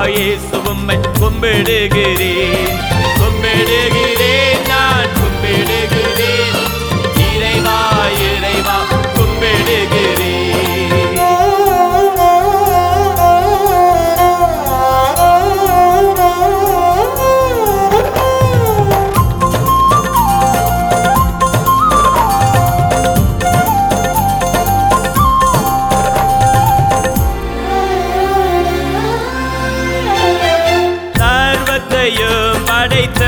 இயேசுவும்மை கும்பிடுகிறேன். கும்பிடுகிறேன். படைத்த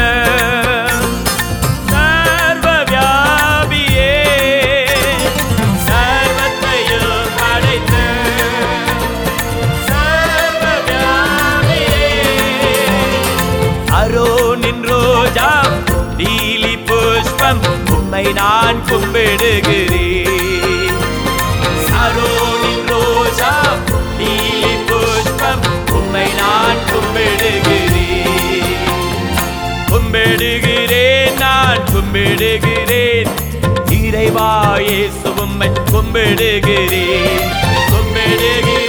ரோஜா புஷ்பம் உம்மை நான் கும்பிடுகிறேன். கும்பிடுகிறேன். இறைவாயே சுவம்மை கும்பிடுகிறேன். கும்பிடுகிறேன்.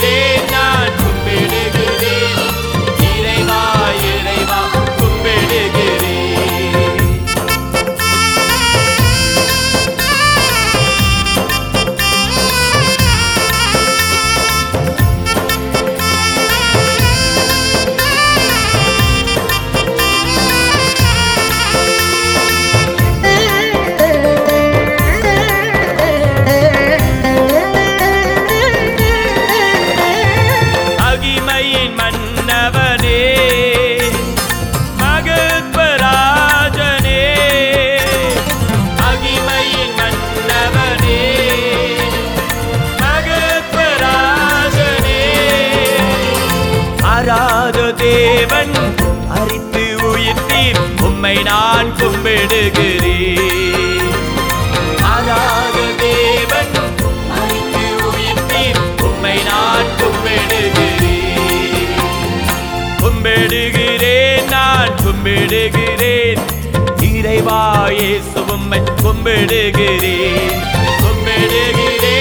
தேவன் அரித்து உயிர்த்தீர். உம்மை நான் கும்பிடுகிறேன். அராத தேவன் அரித்து உயிர்த்தீர். உம்மை நான் கும்பிடுகிறேன். கும்பிடுகிறேன் நான் கும்பிடுகிறேன். இறைவாயே இயேசு கும்பிடுகிறேன். கும்பிடுகிறேன்.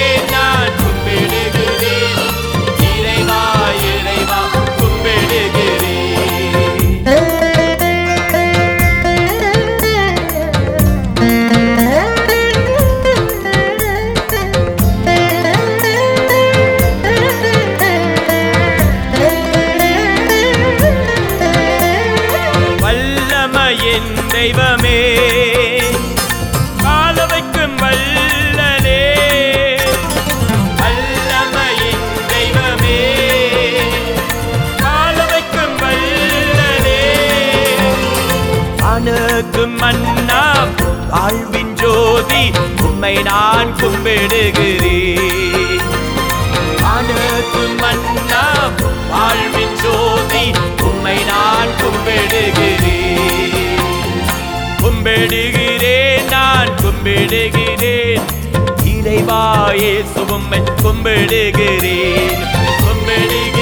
தெய்வமே கால வைக்கும் வல்லமையின் தெய்வமே கால வைக்கும் அணுக்கும் மன்னா வாழ்வின் ஜோதி உம்மை நான் கும்பிடுகிறேன். அணுக்கும் மன்னா வாழ்வின் ஜோதி உம்மை நான் கும்பிடுகிறேன். கும்பிடுகிறேன் நான் கும்பிடுகிறேன். இறைவாயே இயேசு கும்பிடுகிறேன். கும்பிடுகிறேன்.